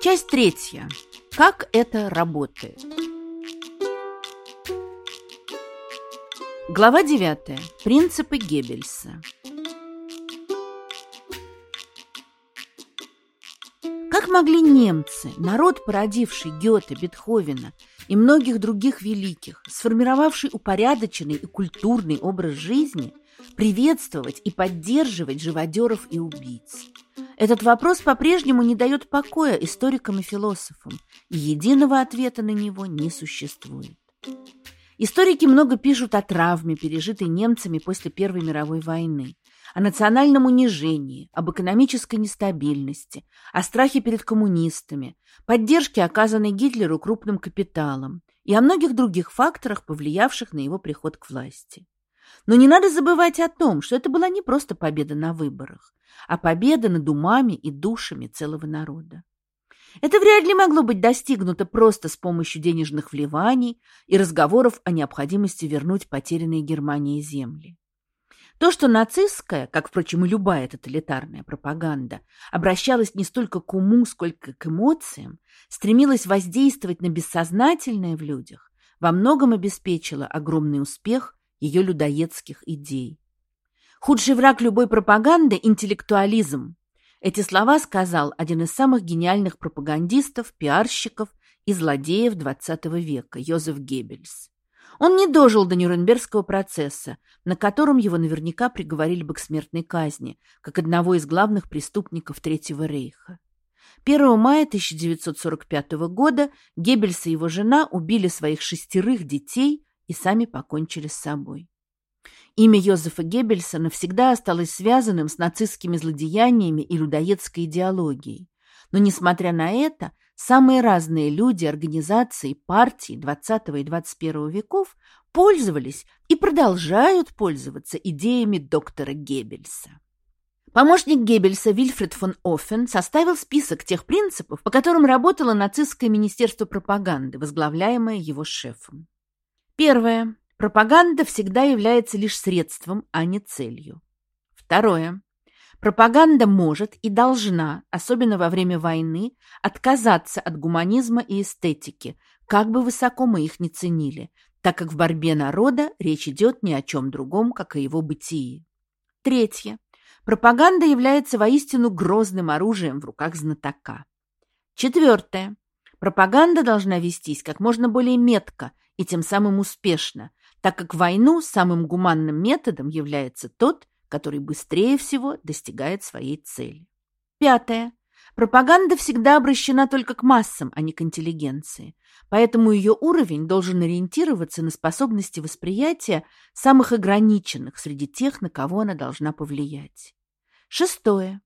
Часть третья. Как это работает? Глава девятая. Принципы Геббельса. Как могли немцы, народ, породивший Гёте, Бетховена и многих других великих, сформировавший упорядоченный и культурный образ жизни, приветствовать и поддерживать живодеров и убийц? Этот вопрос по-прежнему не дает покоя историкам и философам, и единого ответа на него не существует. Историки много пишут о травме, пережитой немцами после Первой мировой войны, о национальном унижении, об экономической нестабильности, о страхе перед коммунистами, поддержке, оказанной Гитлеру крупным капиталом и о многих других факторах, повлиявших на его приход к власти. Но не надо забывать о том, что это была не просто победа на выборах, а победа над умами и душами целого народа. Это вряд ли могло быть достигнуто просто с помощью денежных вливаний и разговоров о необходимости вернуть потерянные Германии земли. То, что нацистская, как, впрочем, и любая тоталитарная пропаганда, обращалась не столько к уму, сколько к эмоциям, стремилась воздействовать на бессознательное в людях, во многом обеспечила огромный успех ее людоедских идей. Худший враг любой пропаганды – интеллектуализм. Эти слова сказал один из самых гениальных пропагандистов, пиарщиков и злодеев XX века – Йозеф Геббельс. Он не дожил до Нюрнбергского процесса, на котором его наверняка приговорили бы к смертной казни, как одного из главных преступников Третьего рейха. 1 мая 1945 года Геббельс и его жена убили своих шестерых детей и сами покончили с собой. Имя Йозефа Геббельса навсегда осталось связанным с нацистскими злодеяниями и людоедской идеологией. Но, несмотря на это, самые разные люди, организации, партии XX и XXI веков пользовались и продолжают пользоваться идеями доктора Геббельса. Помощник Геббельса Вильфред фон Оффен составил список тех принципов, по которым работало нацистское министерство пропаганды, возглавляемое его шефом. Первое. Пропаганда всегда является лишь средством, а не целью. Второе. Пропаганда может и должна, особенно во время войны, отказаться от гуманизма и эстетики, как бы высоко мы их не ценили, так как в борьбе народа речь идет ни о чем другом, как о его бытии. Третье. Пропаганда является воистину грозным оружием в руках знатока. Четвертое. Пропаганда должна вестись как можно более метко и тем самым успешно, так как войну самым гуманным методом является тот, который быстрее всего достигает своей цели. Пятое. Пропаганда всегда обращена только к массам, а не к интеллигенции, поэтому ее уровень должен ориентироваться на способности восприятия самых ограниченных среди тех, на кого она должна повлиять. Шестое.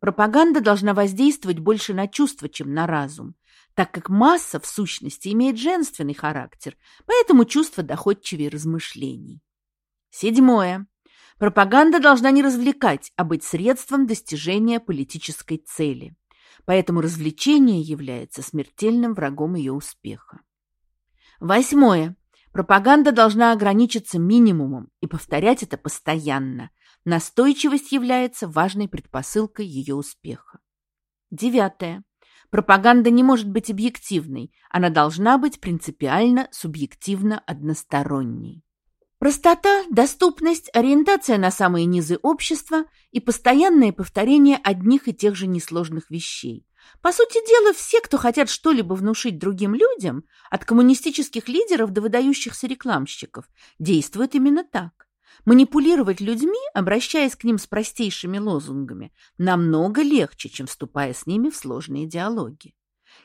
Пропаганда должна воздействовать больше на чувства, чем на разум, так как масса, в сущности, имеет женственный характер, поэтому чувство доходчивее размышлений. Седьмое. Пропаганда должна не развлекать, а быть средством достижения политической цели. Поэтому развлечение является смертельным врагом ее успеха. Восьмое. Пропаганда должна ограничиться минимумом и повторять это постоянно. Настойчивость является важной предпосылкой ее успеха. Девятое. Пропаганда не может быть объективной, она должна быть принципиально субъективно-односторонней. Простота, доступность, ориентация на самые низы общества и постоянное повторение одних и тех же несложных вещей. По сути дела, все, кто хотят что-либо внушить другим людям, от коммунистических лидеров до выдающихся рекламщиков, действуют именно так. Манипулировать людьми, обращаясь к ним с простейшими лозунгами, намного легче, чем вступая с ними в сложные диалоги.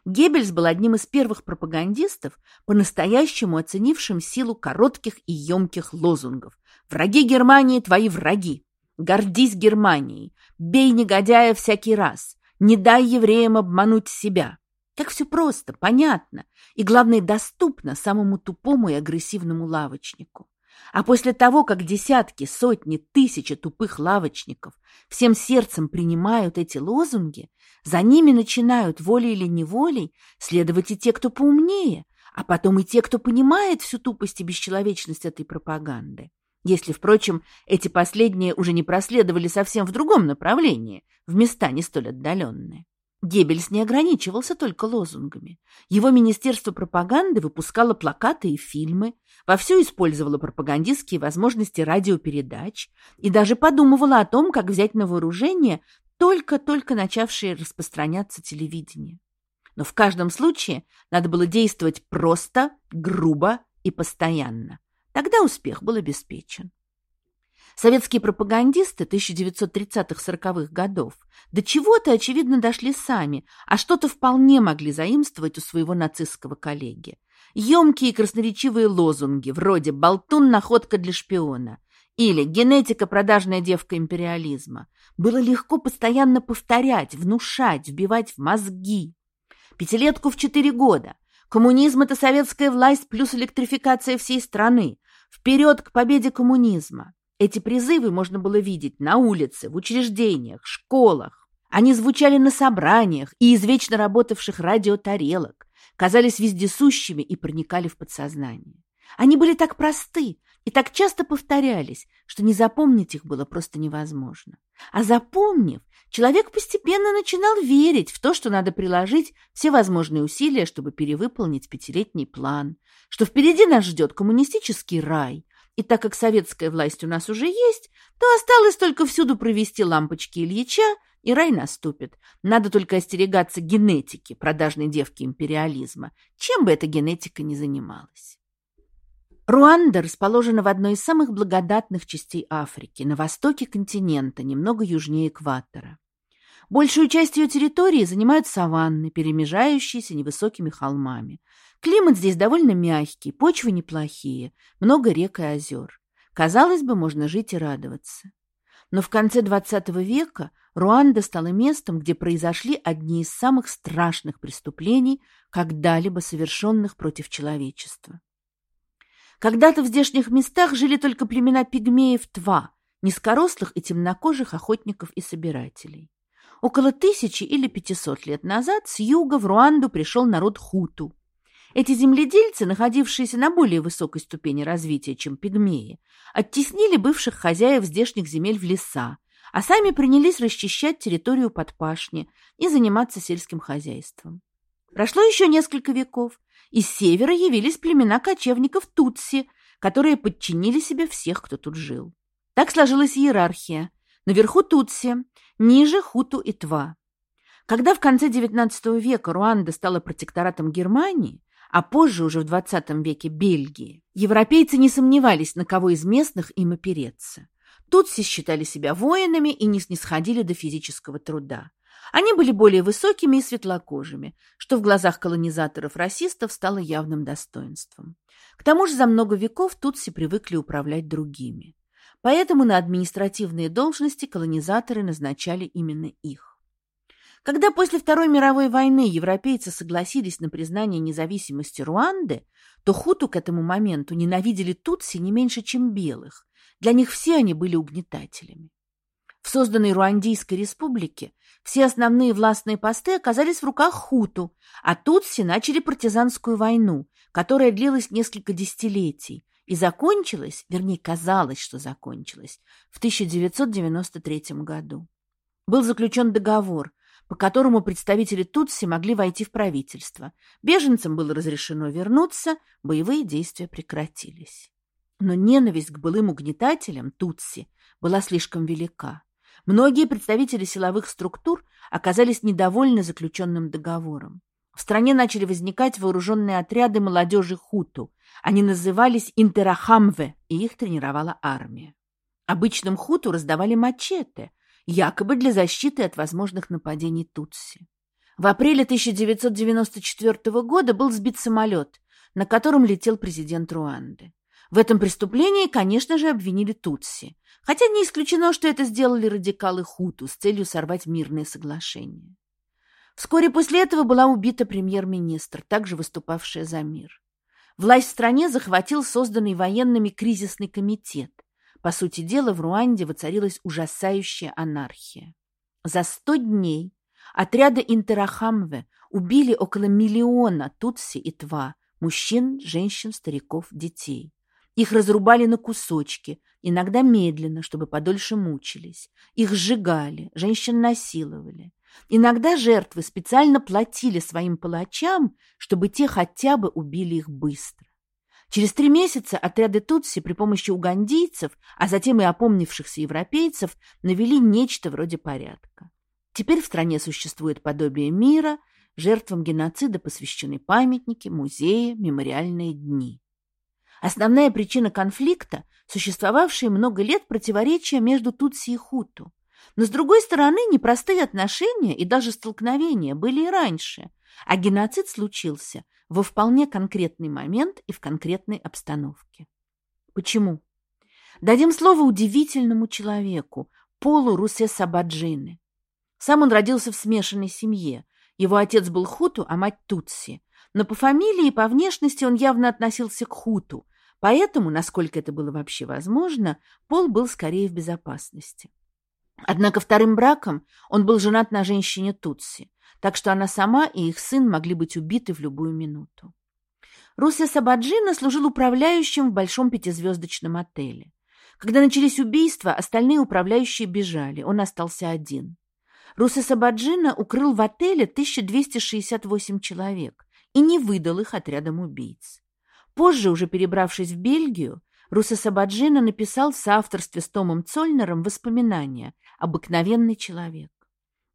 Геббельс был одним из первых пропагандистов, по-настоящему оценившим силу коротких и емких лозунгов. «Враги Германии – твои враги! Гордись Германией! Бей негодяя всякий раз! Не дай евреям обмануть себя!» Как все просто, понятно и, главное, доступно самому тупому и агрессивному лавочнику. А после того, как десятки, сотни, тысячи тупых лавочников всем сердцем принимают эти лозунги, за ними начинают волей или неволей следовать и те, кто поумнее, а потом и те, кто понимает всю тупость и бесчеловечность этой пропаганды. Если, впрочем, эти последние уже не проследовали совсем в другом направлении, в места не столь отдаленные. Геббельс не ограничивался только лозунгами. Его Министерство пропаганды выпускало плакаты и фильмы, вовсю использовало пропагандистские возможности радиопередач и даже подумывало о том, как взять на вооружение только-только начавшее распространяться телевидение. Но в каждом случае надо было действовать просто, грубо и постоянно. Тогда успех был обеспечен. Советские пропагандисты 1930-40-х годов до чего-то, очевидно, дошли сами, а что-то вполне могли заимствовать у своего нацистского коллеги. Емкие красноречивые лозунги вроде «болтун – находка для шпиона» или «генетика – продажная девка империализма» было легко постоянно повторять, внушать, вбивать в мозги. Пятилетку в четыре года. Коммунизм – это советская власть плюс электрификация всей страны. Вперед к победе коммунизма. Эти призывы можно было видеть на улице, в учреждениях, школах. Они звучали на собраниях и из вечно работавших радиотарелок, казались вездесущими и проникали в подсознание. Они были так просты и так часто повторялись, что не запомнить их было просто невозможно. А запомнив, человек постепенно начинал верить в то, что надо приложить все возможные усилия, чтобы перевыполнить пятилетний план, что впереди нас ждет коммунистический рай, и так как советская власть у нас уже есть, то осталось только всюду провести лампочки Ильича, и рай наступит. Надо только остерегаться генетики, продажной девки империализма, чем бы эта генетика ни занималась. Руанда расположена в одной из самых благодатных частей Африки, на востоке континента, немного южнее экватора. Большую часть ее территории занимают саванны, перемежающиеся невысокими холмами. Климат здесь довольно мягкий, почвы неплохие, много рек и озер. Казалось бы, можно жить и радоваться. Но в конце XX века Руанда стала местом, где произошли одни из самых страшных преступлений, когда-либо совершенных против человечества. Когда-то в здешних местах жили только племена пигмеев Тва, низкорослых и темнокожих охотников и собирателей. Около тысячи или пятисот лет назад с юга в Руанду пришел народ хуту. Эти земледельцы, находившиеся на более высокой ступени развития, чем пигмеи, оттеснили бывших хозяев здешних земель в леса, а сами принялись расчищать территорию под пашни и заниматься сельским хозяйством. Прошло еще несколько веков, и с севера явились племена кочевников Тутси, которые подчинили себе всех, кто тут жил. Так сложилась иерархия. Наверху Тутси, ниже Хуту и Тва. Когда в конце XIX века Руанда стала протекторатом Германии, а позже уже в XX веке Бельгии, европейцы не сомневались, на кого из местных им опереться. Тутси считали себя воинами и не снисходили до физического труда. Они были более высокими и светлокожими, что в глазах колонизаторов-расистов стало явным достоинством. К тому же за много веков тутси привыкли управлять другими. Поэтому на административные должности колонизаторы назначали именно их. Когда после Второй мировой войны европейцы согласились на признание независимости Руанды, то хуту к этому моменту ненавидели тутси не меньше, чем белых. Для них все они были угнетателями. В созданной Руандийской республике все основные властные посты оказались в руках хуту, а тутси начали партизанскую войну, которая длилась несколько десятилетий, и закончилась, вернее, казалось, что закончилась, в 1993 году. Был заключен договор, по которому представители Тутси могли войти в правительство. Беженцам было разрешено вернуться, боевые действия прекратились. Но ненависть к былым угнетателям Тутси была слишком велика. Многие представители силовых структур оказались недовольны заключенным договором. В стране начали возникать вооруженные отряды молодежи хуту. Они назывались интерахамве, и их тренировала армия. Обычным хуту раздавали мачете, якобы для защиты от возможных нападений Тутси. В апреле 1994 года был сбит самолет, на котором летел президент Руанды. В этом преступлении, конечно же, обвинили Тутси, хотя не исключено, что это сделали радикалы Хуту с целью сорвать мирное соглашение. Вскоре после этого была убита премьер-министр, также выступавшая за мир. Власть в стране захватил созданный военными кризисный комитет. По сути дела, в Руанде воцарилась ужасающая анархия. За сто дней отряды Интерахамве убили около миллиона тутси и тва, мужчин, женщин, стариков, детей. Их разрубали на кусочки, иногда медленно, чтобы подольше мучились. Их сжигали, женщин насиловали. Иногда жертвы специально платили своим палачам, чтобы те хотя бы убили их быстро. Через три месяца отряды Тутси при помощи угандийцев, а затем и опомнившихся европейцев, навели нечто вроде порядка. Теперь в стране существует подобие мира, жертвам геноцида посвящены памятники, музеи, мемориальные дни. Основная причина конфликта – существовавшие много лет противоречия между Тутси и Хуту. Но, с другой стороны, непростые отношения и даже столкновения были и раньше, а геноцид случился во вполне конкретный момент и в конкретной обстановке. Почему? Дадим слово удивительному человеку, Полу Русе Сабаджины. Сам он родился в смешанной семье. Его отец был хуту, а мать тутси. Но по фамилии и по внешности он явно относился к хуту, поэтому, насколько это было вообще возможно, Пол был скорее в безопасности. Однако вторым браком он был женат на женщине Тутси, так что она сама и их сын могли быть убиты в любую минуту. Руся Сабаджина служил управляющим в большом пятизвездочном отеле. Когда начались убийства, остальные управляющие бежали, он остался один. Руса Сабаджина укрыл в отеле 1268 человек и не выдал их отрядам убийц. Позже, уже перебравшись в Бельгию, Руса Сабаджина написал в соавторстве с Томом Цольнером воспоминания «Обыкновенный человек».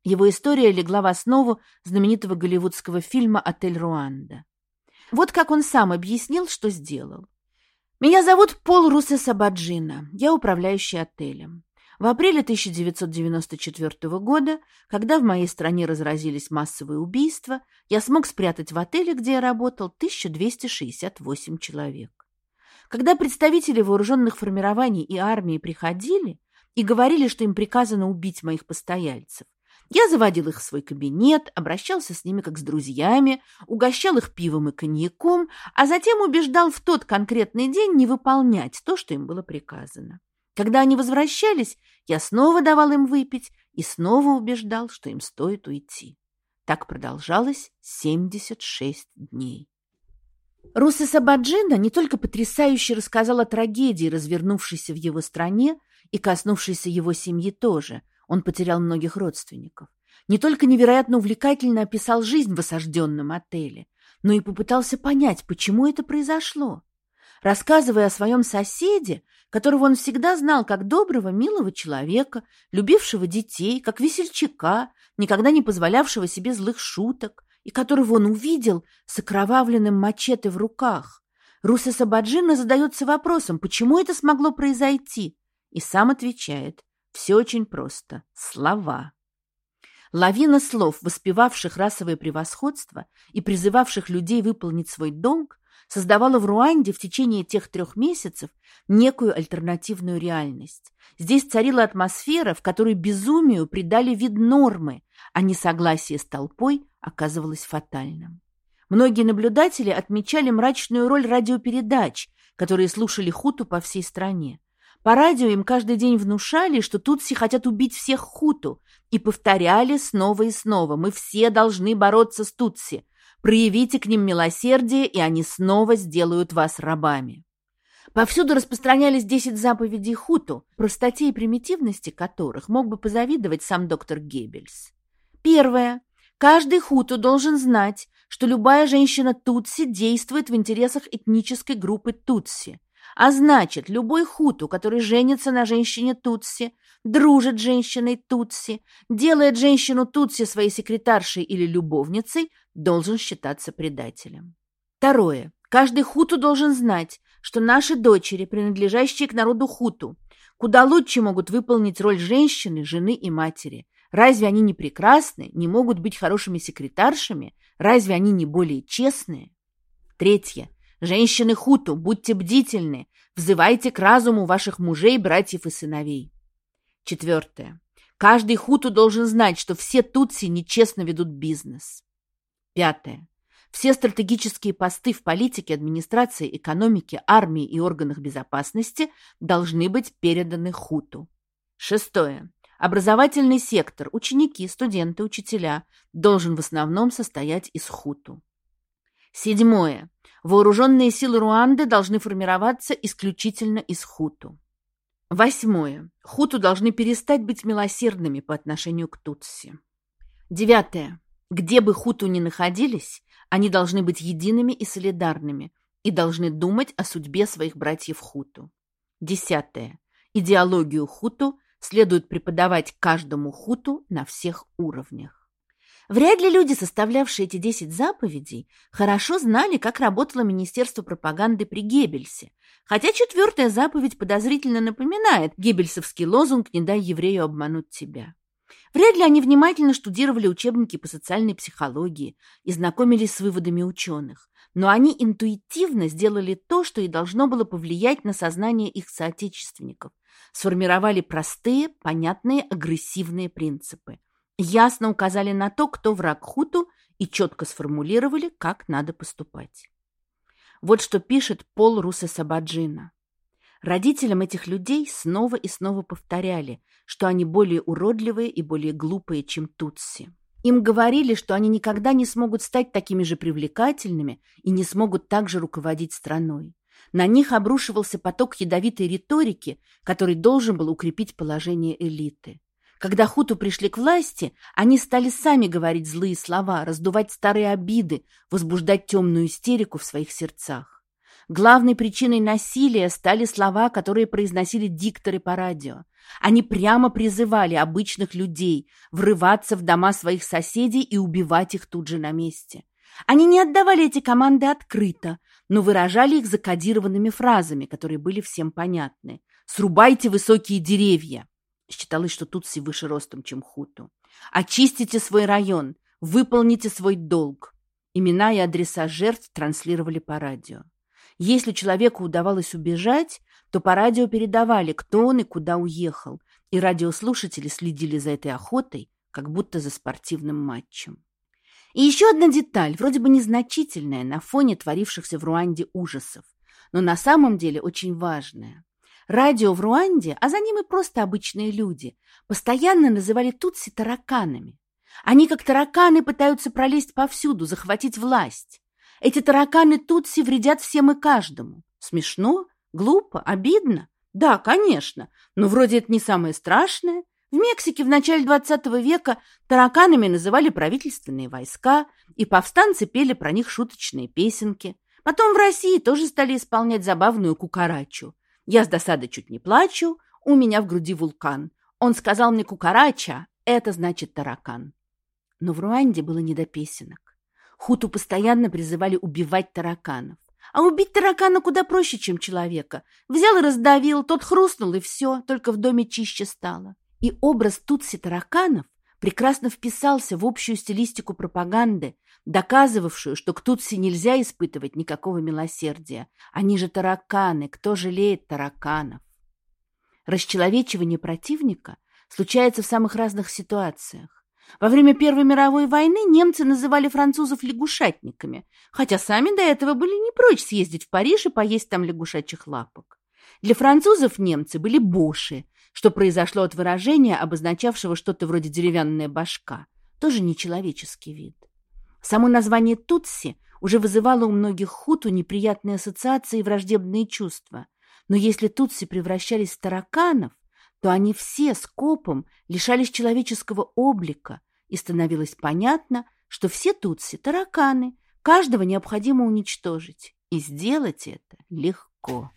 Его история легла в основу знаменитого голливудского фильма «Отель Руанда». Вот как он сам объяснил, что сделал. «Меня зовут Пол Русе Сабаджина. Я управляющий отелем. В апреле 1994 года, когда в моей стране разразились массовые убийства, я смог спрятать в отеле, где я работал, 1268 человек. Когда представители вооруженных формирований и армии приходили и говорили, что им приказано убить моих постояльцев, я заводил их в свой кабинет, обращался с ними как с друзьями, угощал их пивом и коньяком, а затем убеждал в тот конкретный день не выполнять то, что им было приказано. Когда они возвращались, я снова давал им выпить и снова убеждал, что им стоит уйти. Так продолжалось 76 дней. Руса Сабаджина не только потрясающе рассказал о трагедии, развернувшейся в его стране и коснувшейся его семьи тоже – он потерял многих родственников. Не только невероятно увлекательно описал жизнь в осажденном отеле, но и попытался понять, почему это произошло. Рассказывая о своем соседе, которого он всегда знал как доброго, милого человека, любившего детей, как весельчака, никогда не позволявшего себе злых шуток, и которого он увидел с окровавленным мачете в руках. Руса Сабаджина задается вопросом, почему это смогло произойти, и сам отвечает, все очень просто. Слова. Лавина слов, воспевавших расовое превосходство и призывавших людей выполнить свой долг, создавала в Руанде в течение тех трех месяцев некую альтернативную реальность. Здесь царила атмосфера, в которой безумию придали вид нормы, а несогласие с толпой оказывалось фатальным. Многие наблюдатели отмечали мрачную роль радиопередач, которые слушали хуту по всей стране. По радио им каждый день внушали, что тутси хотят убить всех хуту, и повторяли снова и снова «Мы все должны бороться с тутси. Проявите к ним милосердие, и они снова сделают вас рабами». Повсюду распространялись десять заповедей хуту, простоте и примитивности которых мог бы позавидовать сам доктор Геббельс. Первое. Каждый хуту должен знать, что любая женщина Тутси действует в интересах этнической группы Тутси. А значит, любой хуту, который женится на женщине Тутси, дружит с женщиной Тутси, делает женщину Тутси своей секретаршей или любовницей, должен считаться предателем. Второе. Каждый хуту должен знать, что наши дочери, принадлежащие к народу хуту, куда лучше могут выполнить роль женщины, жены и матери. Разве они не прекрасны, не могут быть хорошими секретаршами? Разве они не более честные? Третье. Женщины Хуту, будьте бдительны, взывайте к разуму ваших мужей, братьев и сыновей. Четвертое. Каждый Хуту должен знать, что все Тутси нечестно ведут бизнес. Пятое. Все стратегические посты в политике, администрации, экономике, армии и органах безопасности должны быть переданы Хуту. Шестое. Образовательный сектор, ученики, студенты, учителя, должен в основном состоять из Хуту. Седьмое. Вооруженные силы Руанды должны формироваться исключительно из хуту. Восьмое. Хуту должны перестать быть милосердными по отношению к Тутси. Девятое. Где бы хуту ни находились, они должны быть едиными и солидарными и должны думать о судьбе своих братьев хуту. Десятое. Идеологию хуту следует преподавать каждому хуту на всех уровнях. Вряд ли люди, составлявшие эти десять заповедей, хорошо знали, как работало Министерство пропаганды при Геббельсе, хотя четвертая заповедь подозрительно напоминает геббельсовский лозунг «Не дай еврею обмануть тебя». Вряд ли они внимательно штудировали учебники по социальной психологии и знакомились с выводами ученых, но они интуитивно сделали то, что и должно было повлиять на сознание их соотечественников, сформировали простые, понятные, агрессивные принципы, ясно указали на то, кто враг хуту, и четко сформулировали, как надо поступать. Вот что пишет Пол Руссесабаджина. Родителям этих людей снова и снова повторяли, что они более уродливые и более глупые, чем Тутси. Им говорили, что они никогда не смогут стать такими же привлекательными и не смогут также руководить страной. На них обрушивался поток ядовитой риторики, который должен был укрепить положение элиты. Когда хуту пришли к власти, они стали сами говорить злые слова, раздувать старые обиды, возбуждать темную истерику в своих сердцах. Главной причиной насилия стали слова, которые произносили дикторы по радио. Они прямо призывали обычных людей врываться в дома своих соседей и убивать их тут же на месте. Они не отдавали эти команды открыто, но выражали их закодированными фразами, которые были всем понятны. «Срубайте высокие деревья!» Считалось, что Тутси выше ростом, чем Хуту. «Очистите свой район! Выполните свой долг!» Имена и адреса жертв транслировали по радио. Если человеку удавалось убежать, то по радио передавали, кто он и куда уехал, и радиослушатели следили за этой охотой, как будто за спортивным матчем. И еще одна деталь, вроде бы незначительная на фоне творившихся в Руанде ужасов, но на самом деле очень важная. Радио в Руанде, а за ним и просто обычные люди, постоянно называли тутси тараканами. Они, как тараканы, пытаются пролезть повсюду, захватить власть. Эти тараканы Тутси вредят всем и каждому. Смешно? Глупо? Обидно? Да, конечно, но вроде это не самое страшное. В Мексике в начале XX века тараканами называли правительственные войска, и повстанцы пели про них шуточные песенки. Потом в России тоже стали исполнять забавную кукарачу. Я с досады чуть не плачу, у меня в груди вулкан. Он сказал мне кукарача, это значит таракан. Но в Руанде было не до песенок. Хуту постоянно призывали убивать тараканов. А убить таракана куда проще, чем человека. Взял и раздавил, тот хрустнул, и все, только в доме чище стало. И образ тутси тараканов прекрасно вписался в общую стилистику пропаганды, доказывавшую, что к тутси нельзя испытывать никакого милосердия. Они же тараканы, кто жалеет тараканов? Расчеловечивание противника случается в самых разных ситуациях. Во время Первой мировой войны немцы называли французов лягушатниками, хотя сами до этого были не прочь съездить в Париж и поесть там лягушачьих лапок. Для французов немцы были боши, что произошло от выражения, обозначавшего что-то вроде деревянная башка, тоже нечеловеческий вид. Само название «тутси» уже вызывало у многих хуту неприятные ассоциации и враждебные чувства. Но если тутси превращались в тараканов, то они все скопом лишались человеческого облика, и становилось понятно, что все тутси – тараканы, каждого необходимо уничтожить, и сделать это легко.